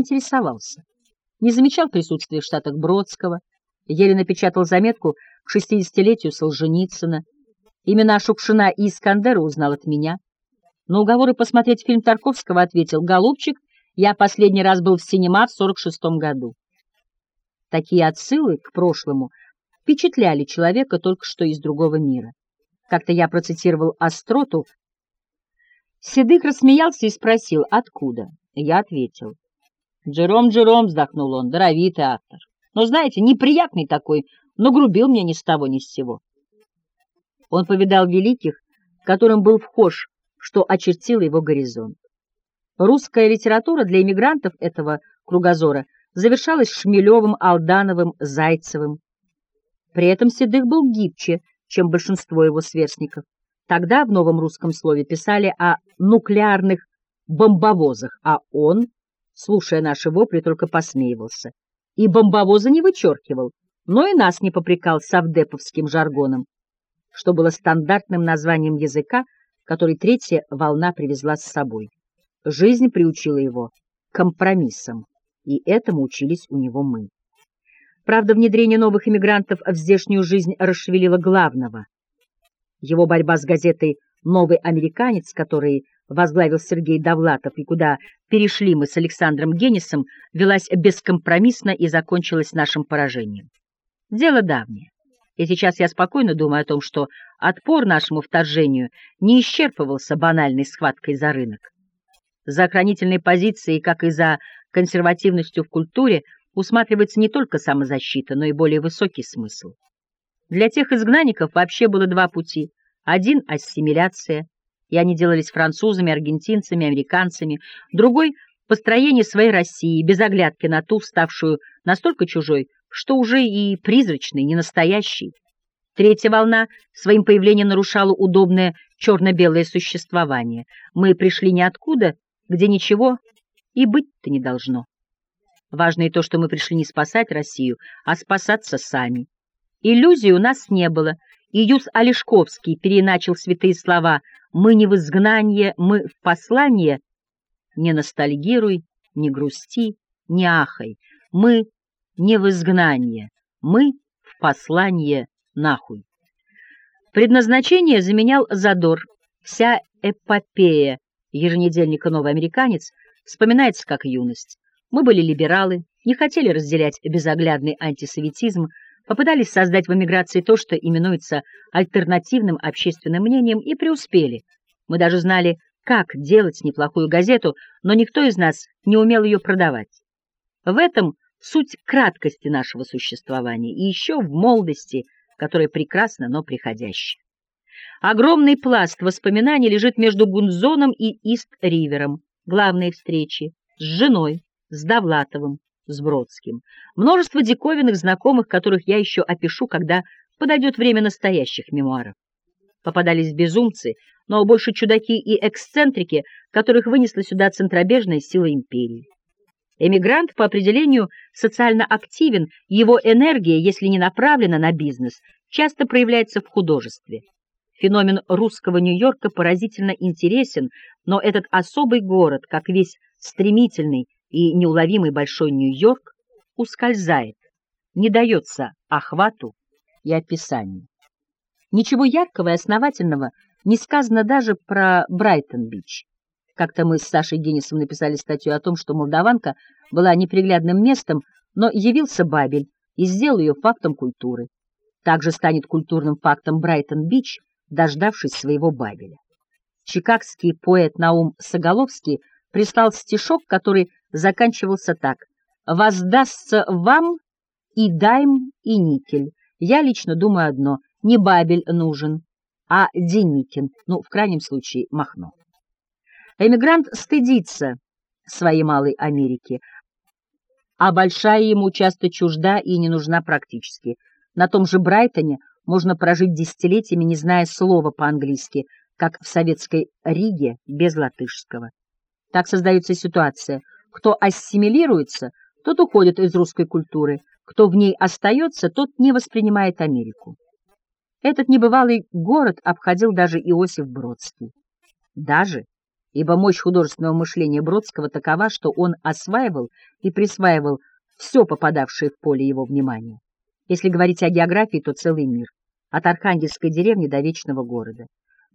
интересовался. Не замечал присутствия в Штатах Бродского, еле напечатал заметку к шестидесятилетию Солженицына. Имена Шукшина и Искандера узнал от меня. На уговоры посмотреть фильм Тарковского ответил «Голубчик, я последний раз был в синема в 46-м году». Такие отсылы к прошлому впечатляли человека только что из другого мира. Как-то я процитировал остроту. Седых рассмеялся и спросил, откуда. Я ответил. «Джером, Джером», — вздохнул он, — даровитый автор. Но, знаете, неприятный такой, но грубил мне ни с того ни с сего. Он повидал великих, которым был вхож, что очертило его горизонт. Русская литература для эмигрантов этого кругозора завершалась Шмелевым, Алдановым, Зайцевым. При этом Седых был гибче, чем большинство его сверстников. Тогда в новом русском слове писали о нуклеарных бомбовозах, а он, слушая наши вопли, только посмеивался. И бомбовоза не вычеркивал, но и нас не попрекал совдеповским жаргоном, что было стандартным названием языка, который третья волна привезла с собой. Жизнь приучила его компромиссам, и этому учились у него мы. Правда, внедрение новых иммигрантов в здешнюю жизнь расшевелило главного. Его борьба с газетой «Новый американец», который возглавил Сергей Довлатов и куда перешли мы с Александром Генисом, велась бескомпромиссно и закончилась нашим поражением. Дело давнее. И сейчас я спокойно думаю о том, что отпор нашему вторжению не исчерпывался банальной схваткой за рынок. За охранительной позицией, как и за консервативностью в культуре, усматривается не только самозащита, но и более высокий смысл. Для тех изгнанников вообще было два пути. Один — ассимиляция, и они делались французами, аргентинцами, американцами. Другой — построение своей России, без оглядки на ту, ставшую настолько чужой, что уже и призрачной, не настоящей. Третья волна своим появлением нарушала удобное черно-белое существование. Мы пришли ниоткуда, где ничего и быть-то не должно. Важно и то, что мы пришли не спасать Россию, а спасаться сами. Иллюзий у нас не было, и Юс Олешковский переначал святые слова «Мы не в изгнание, мы в послание». Не ностальгируй, не грусти, не ахай. Мы не в изгнание, мы в послание нахуй. Предназначение заменял задор. Вся эпопея еженедельника «Новый американец» вспоминается как юность. Мы были либералы, не хотели разделять безоглядный антисоветизм, попытались создать в эмиграции то, что именуется альтернативным общественным мнением, и преуспели. Мы даже знали, как делать неплохую газету, но никто из нас не умел ее продавать. В этом суть краткости нашего существования и еще в молодости, которая прекрасна, но приходящая. Огромный пласт воспоминаний лежит между Гунзоном и Ист-Ривером. Главные встречи с женой, с Довлатовым, с Бродским. Множество диковинных знакомых, которых я еще опишу, когда подойдет время настоящих мемуаров. Попадались безумцы, но больше чудаки и эксцентрики, которых вынесла сюда центробежная сила империи. Эмигрант по определению социально активен, его энергия, если не направлена на бизнес, часто проявляется в художестве. Феномен русского Нью-Йорка поразительно интересен, но этот особый город, как весь стремительный и неуловимый большой Нью-Йорк ускользает, не дается охвату и описанию. Ничего яркого и основательного не сказано даже про Брайтон-Бич. Как-то мы с Сашей Генисом написали статью о том, что Молдаванка была неприглядным местом, но явился Бабель и сделал ее фактом культуры. Также станет культурным фактом Брайтон-Бич, дождавшись своего Бабеля. Чикагский поэт Наум Соголовский прислал стишок, который заканчивался так. «Воздастся вам и дайм, и никель. Я лично думаю одно — не Бабель нужен, а Деникин, ну, в крайнем случае, Махно». Эмигрант стыдится своей малой Америки, а большая ему часто чужда и не нужна практически. На том же Брайтоне можно прожить десятилетиями, не зная слова по-английски, как в советской Риге без латышского. Так создается ситуация. Кто ассимилируется, тот уходит из русской культуры, кто в ней остается, тот не воспринимает Америку. Этот небывалый город обходил даже Иосиф Бродский. Даже ибо мощь художественного мышления Бродского такова, что он осваивал и присваивал все попадавшее в поле его внимания. Если говорить о географии, то целый мир, от архангельской деревни до вечного города.